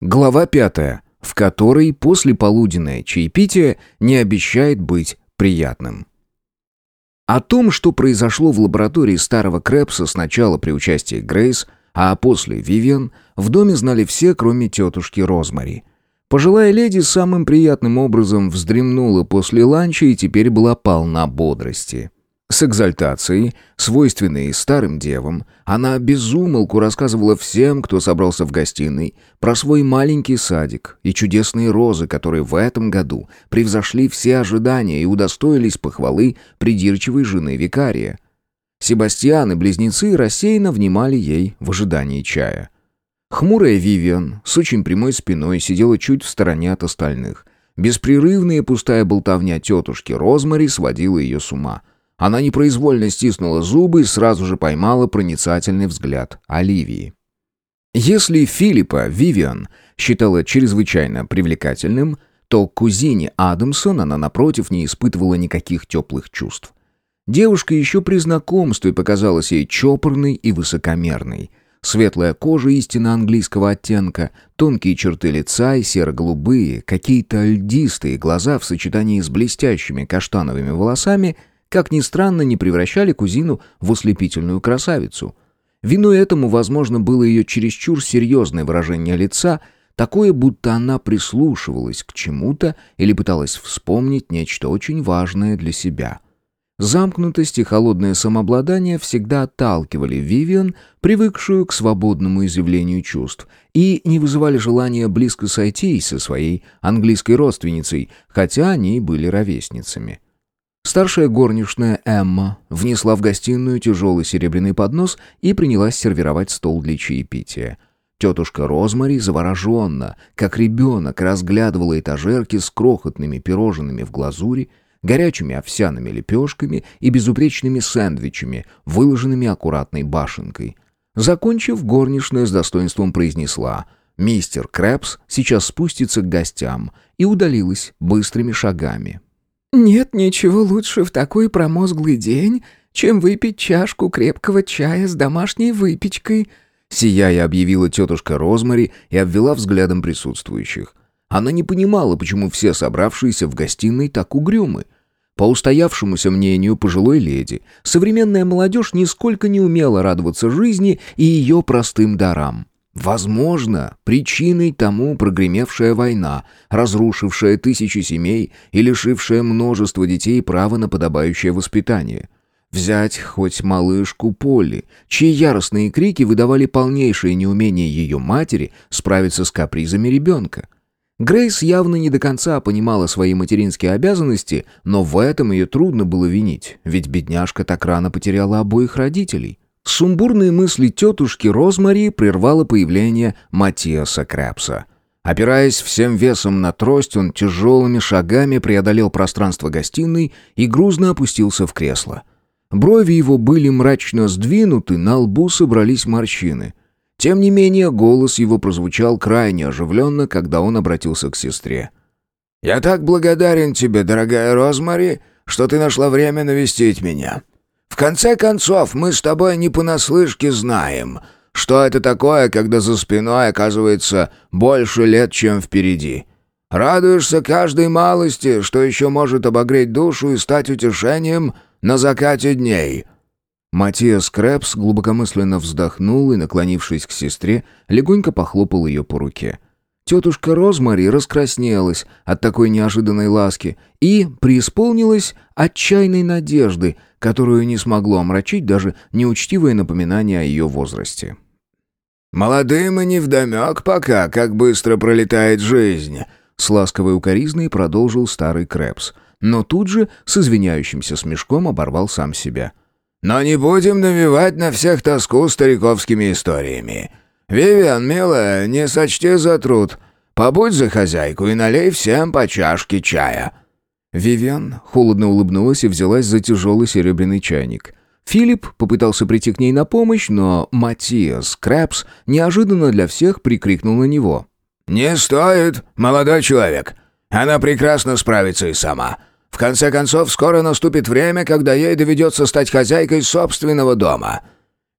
Глава пятая, в которой послеполуденное чаепитие не обещает быть приятным. О том, что произошло в лаборатории старого Крэпса сначала при участии Грейс, а после Вивиан, в доме знали все, кроме тетушки Розмари. Пожилая леди самым приятным образом вздремнула после ланча и теперь была полна бодрости. С экзальтацией, свойственной старым девам, она безумолку рассказывала всем, кто собрался в гостиной, про свой маленький садик и чудесные розы, которые в этом году превзошли все ожидания и удостоились похвалы придирчивой жены викария. Себастьян и близнецы рассеянно внимали ей в ожидании чая. Хмурая Вивиан с очень прямой спиной сидела чуть в стороне от остальных. Беспрерывная пустая болтовня тетушки Розмари сводила ее с ума — она непроизвольно стиснула зубы и сразу же поймала проницательный взгляд Оливии. Если Филиппа Вивиан считала чрезвычайно привлекательным, то к кузине Адамсон она, напротив, не испытывала никаких теплых чувств. Девушка еще при знакомстве показалась ей чопорной и высокомерной. Светлая кожа истинно английского оттенка, тонкие черты лица и серо-голубые, какие-то льдистые глаза в сочетании с блестящими каштановыми волосами – как ни странно, не превращали кузину в ослепительную красавицу. Виной этому, возможно, было ее чересчур серьезное выражение лица, такое, будто она прислушивалась к чему-то или пыталась вспомнить нечто очень важное для себя. Замкнутость и холодное самообладание всегда отталкивали Вивиан, привыкшую к свободному изъявлению чувств, и не вызывали желания близко сойтись со своей английской родственницей, хотя они были ровесницами. Старшая горничная Эмма внесла в гостиную тяжелый серебряный поднос и принялась сервировать стол для чаепития. Тетушка Розмари завороженно, как ребенок, разглядывала этажерки с крохотными пирожными в глазури, горячими овсяными лепешками и безупречными сэндвичами, выложенными аккуратной башенкой. Закончив, горничная с достоинством произнесла «Мистер Крэпс сейчас спустится к гостям» и удалилась быстрыми шагами. «Нет ничего лучше в такой промозглый день, чем выпить чашку крепкого чая с домашней выпечкой», сияя объявила тетушка Розмари и обвела взглядом присутствующих. Она не понимала, почему все собравшиеся в гостиной так угрюмы. По устоявшемуся мнению пожилой леди, современная молодежь нисколько не умела радоваться жизни и ее простым дарам. Возможно, причиной тому прогремевшая война, разрушившая тысячи семей и лишившая множество детей права на подобающее воспитание. Взять хоть малышку Полли, чьи яростные крики выдавали полнейшее неумение ее матери справиться с капризами ребенка. Грейс явно не до конца понимала свои материнские обязанности, но в этом ее трудно было винить, ведь бедняжка так рано потеряла обоих родителей. Сумбурные мысли тетушки Розмари прервало появление Матиаса Крэпса. Опираясь всем весом на трость, он тяжелыми шагами преодолел пространство гостиной и грузно опустился в кресло. Брови его были мрачно сдвинуты, на лбу собрались морщины. Тем не менее, голос его прозвучал крайне оживленно, когда он обратился к сестре. «Я так благодарен тебе, дорогая Розмари, что ты нашла время навестить меня. В конце концов, мы с тобой не понаслышке знаем, что это такое, когда за спиной оказывается больше лет, чем впереди. Радуешься каждой малости, что еще может обогреть душу и стать утешением на закате дней». Матиас Крэпс глубокомысленно вздохнул и, наклонившись к сестре, легонько похлопал ее по руке. Тетушка Розмари раскраснелась от такой неожиданной ласки и преисполнилась отчаянной надежды, которую не смогло омрачить даже неучтивое напоминание о ее возрасте. «Молодым и невдомек пока, как быстро пролетает жизнь», — с ласковой укоризной продолжил старый Крэпс, но тут же с извиняющимся смешком оборвал сам себя. «Но не будем навевать на всех тоску стариковскими историями. «Вивиан, милая, не сочти за труд. Побудь за хозяйку и налей всем по чашке чая». Вивиан холодно улыбнулась и взялась за тяжелый серебряный чайник. Филипп попытался прийти к ней на помощь, но Матиас Крэпс неожиданно для всех прикрикнул на него. «Не стоит, молодой человек. Она прекрасно справится и сама. В конце концов, скоро наступит время, когда ей доведется стать хозяйкой собственного дома».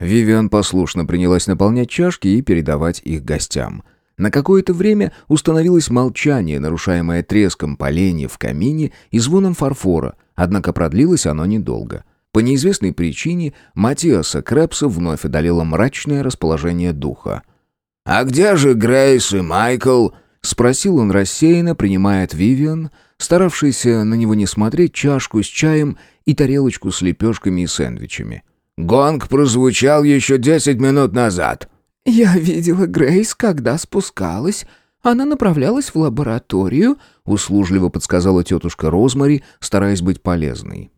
Вивиан послушно принялась наполнять чашки и передавать их гостям. На какое-то время установилось молчание, нарушаемое треском поленьев в камине и звоном фарфора, однако продлилось оно недолго. По неизвестной причине Матиаса Крэпса вновь одолело мрачное расположение духа. «А где же Грейс и Майкл?» — спросил он рассеянно, принимая от Вивиан, старавшийся на него не смотреть, чашку с чаем и тарелочку с лепешками и сэндвичами. «Гонг прозвучал еще десять минут назад». «Я видела Грейс, когда спускалась. Она направлялась в лабораторию», — услужливо подсказала тетушка Розмари, стараясь быть полезной.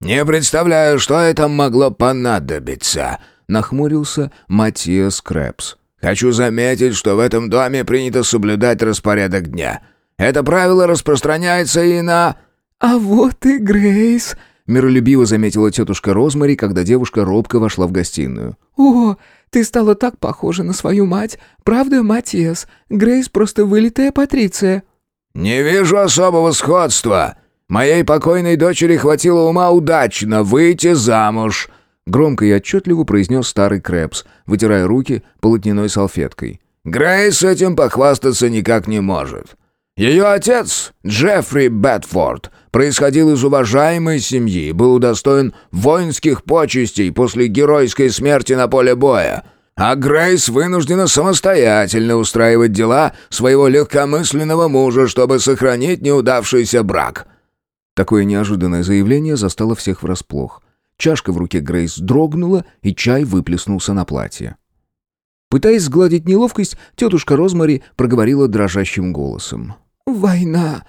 «Не представляю, что это могло понадобиться», — нахмурился Матиас Крэпс. «Хочу заметить, что в этом доме принято соблюдать распорядок дня. Это правило распространяется и на...» «А вот и Грейс», — миролюбиво заметила тетушка Розмари, когда девушка робко вошла в гостиную. «О, ты стала так похожа на свою мать. Правда, Матиас? Грейс просто вылитая Патриция». «Не вижу особого сходства. Моей покойной дочери хватило ума удачно выйти замуж», громко и отчетливо произнес старый Крэпс, вытирая руки полотняной салфеткой. «Грейс этим похвастаться никак не может. Ее отец, Джеффри Бетфорд, происходил из уважаемой семьи был удостоен воинских почестей после геройской смерти на поле боя. А Грейс вынуждена самостоятельно устраивать дела своего легкомысленного мужа, чтобы сохранить неудавшийся брак». Такое неожиданное заявление застало всех врасплох. Чашка в руке Грейс дрогнула, и чай выплеснулся на платье. Пытаясь сгладить неловкость, тетушка Розмари проговорила дрожащим голосом. «Война!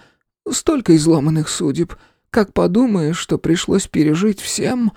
Столько изломанных судеб! Как подумаешь, что пришлось пережить всем...»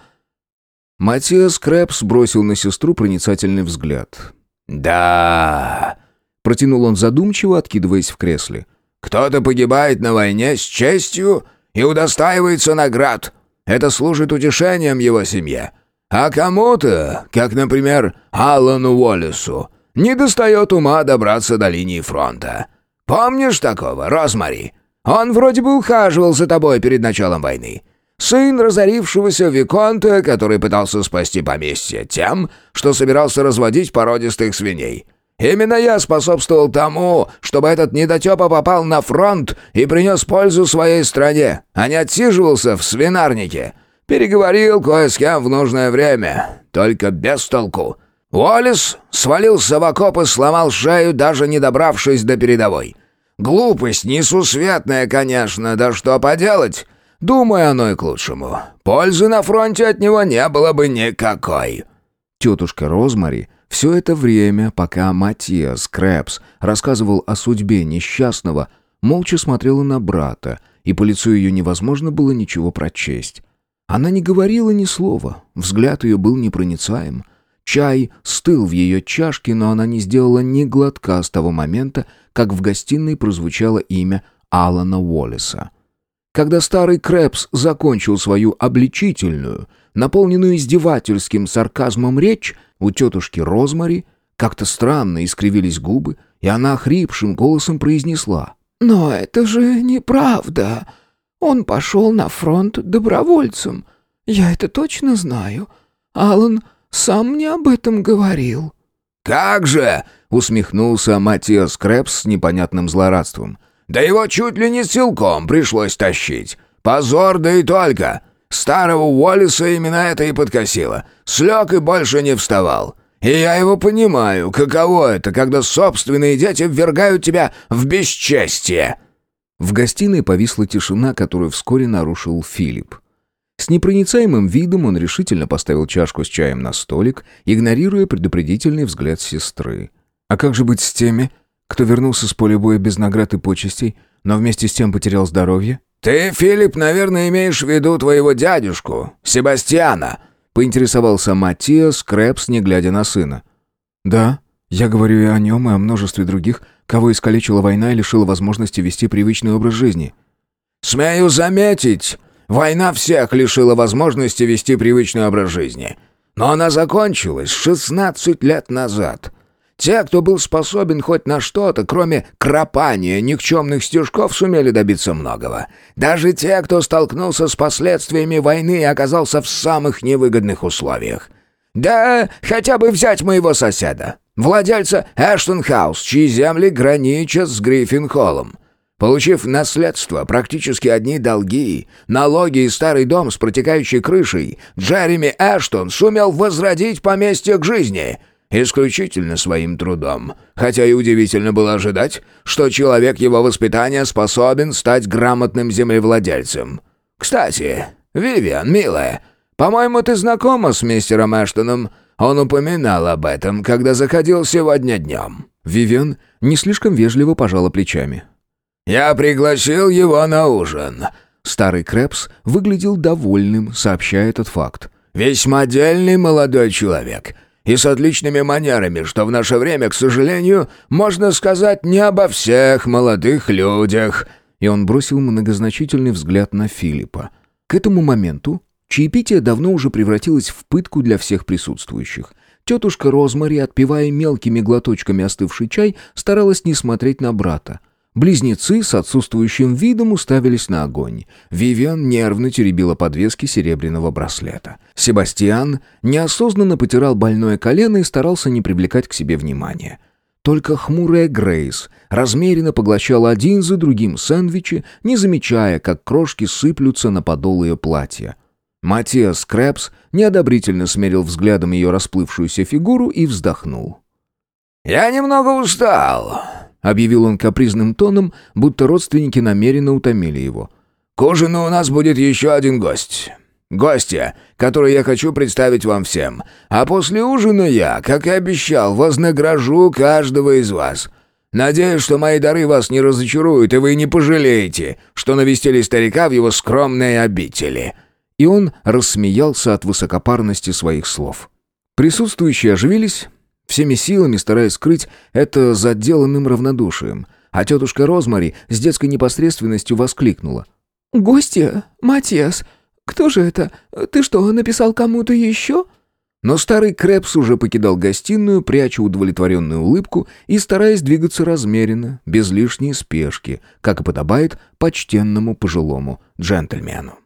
Матиас Крэпс бросил на сестру проницательный взгляд. «Да...» — протянул он задумчиво, откидываясь в кресле. «Кто-то погибает на войне с честью и удостаивается наград. Это служит утешением его семье. А кому-то, как, например, Аллану Уоллесу, не достает ума добраться до линии фронта. Помнишь такого, Розмари? Он вроде бы ухаживал за тобой перед началом войны. Сын разорившегося Виконта, который пытался спасти поместье тем, что собирался разводить породистых свиней. Именно я способствовал тому, чтобы этот недотепа попал на фронт и принес пользу своей стране, а не отсиживался в свинарнике. Переговорил кое с кем в нужное время, только без толку. Уоллес свалился в окоп и сломал шею, даже не добравшись до передовой. Глупость несусветная, конечно, да что поделать? Думаю, оно и к лучшему. Пользы на фронте от него не было бы никакой». Тетушка Розмари все это время, пока Матиас Крэпс рассказывал о судьбе несчастного, молча смотрела на брата, и по лицу ее невозможно было ничего прочесть. Она не говорила ни слова, взгляд ее был непроницаем. Чай стыл в ее чашке, но она не сделала ни глотка с того момента, как в гостиной прозвучало имя Алана Уоллеса. Когда старый Крэпс закончил свою обличительную, наполненную издевательским сарказмом речь, у тетушки Розмари как-то странно искривились губы, и она хрипшим голосом произнесла. «Но это же неправда. Он пошел на фронт добровольцем. Я это точно знаю. Алан сам мне об этом говорил». «Как же!» — усмехнулся Матиас Крэпс с непонятным злорадством. «Да его чуть ли не силком пришлось тащить. Позор, да и только. Старого Уоллиса именно это и подкосило. Слег и больше не вставал. И я его понимаю, каково это, когда собственные дети ввергают тебя в бесчестие». В гостиной повисла тишина, которую вскоре нарушил Филипп. С непроницаемым видом он решительно поставил чашку с чаем на столик, игнорируя предупредительный взгляд сестры. «А как же быть с теми, кто вернулся с поля боя без наград и почестей, но вместе с тем потерял здоровье?» «Ты, Филипп, наверное, имеешь в виду твоего дядюшку, Себастьяна», поинтересовался Матиас Крэпс, не глядя на сына. «Да, я говорю и о нем, и о множестве других, кого искалечила война и лишила возможности вести привычный образ жизни». «Смею заметить, война всех лишила возможности вести привычный образ жизни. Но она закончилась 16 лет назад. Те, кто был способен хоть на что-то, кроме кропания никчемных стежков, сумели добиться многого. Даже те, кто столкнулся с последствиями войны и оказался в самых невыгодных условиях. Да хотя бы взять моего соседа, владельца Эштон Хаус, чьи земли граничат с Гриффин-Холлом. Получив наследство, практически одни долги, налоги и старый дом с протекающей крышей, Джереми Эштон сумел возродить поместье к жизни. Исключительно своим трудом. Хотя и удивительно было ожидать, что человек его воспитания способен стать грамотным землевладельцем. Кстати, Вивиан, милая, по-моему, ты знакома с мистером Эштоном. Он упоминал об этом, когда заходил сегодня днем». Вивиан не слишком вежливо пожала плечами. «Я пригласил его на ужин». Старый Крэпс выглядел довольным, сообщая этот факт. «Весьма дельный молодой человек. И с отличными манерами, что в наше время, к сожалению, можно сказать не обо всех молодых людях». И он бросил многозначительный взгляд на Филиппа. К этому моменту чаепитие давно уже превратилось в пытку для всех присутствующих. Тетушка Розмари, отпивая мелкими глоточками остывший чай, старалась не смотреть на брата. Близнецы с отсутствующим видом уставились на огонь. Вивиан нервно теребила подвески серебряного браслета. Себастьян неосознанно потирал больное колено и старался не привлекать к себе внимания. Только хмурая Грейс размеренно поглощала один за другим сэндвичи, не замечая, как крошки сыплются на подол ее платья. Матиас Крэпс неодобрительно смерил взглядом ее расплывшуюся фигуру и вздохнул. «Я немного устал объявил он капризным тоном, будто родственники намеренно утомили его. «К ужину у нас будет еще один гость. Гостья, который я хочу представить вам всем. А после ужина я, как и обещал, вознагражу каждого из вас. Надеюсь, что мои дары вас не разочаруют, и вы не пожалеете, что навестили старика в его скромной обители». И он рассмеялся от высокопарности своих слов. Присутствующие оживились, всеми силами стараясь скрыть это заделанным равнодушием. А тетушка Розмари с детской непосредственностью воскликнула. «Гости? Матиас? Кто же это? Ты что, написал кому-то еще?» Но старый Крэпс уже покидал гостиную, пряча удовлетворенную улыбку и стараясь двигаться размеренно, без лишней спешки, как и подобает почтенному пожилому джентльмену.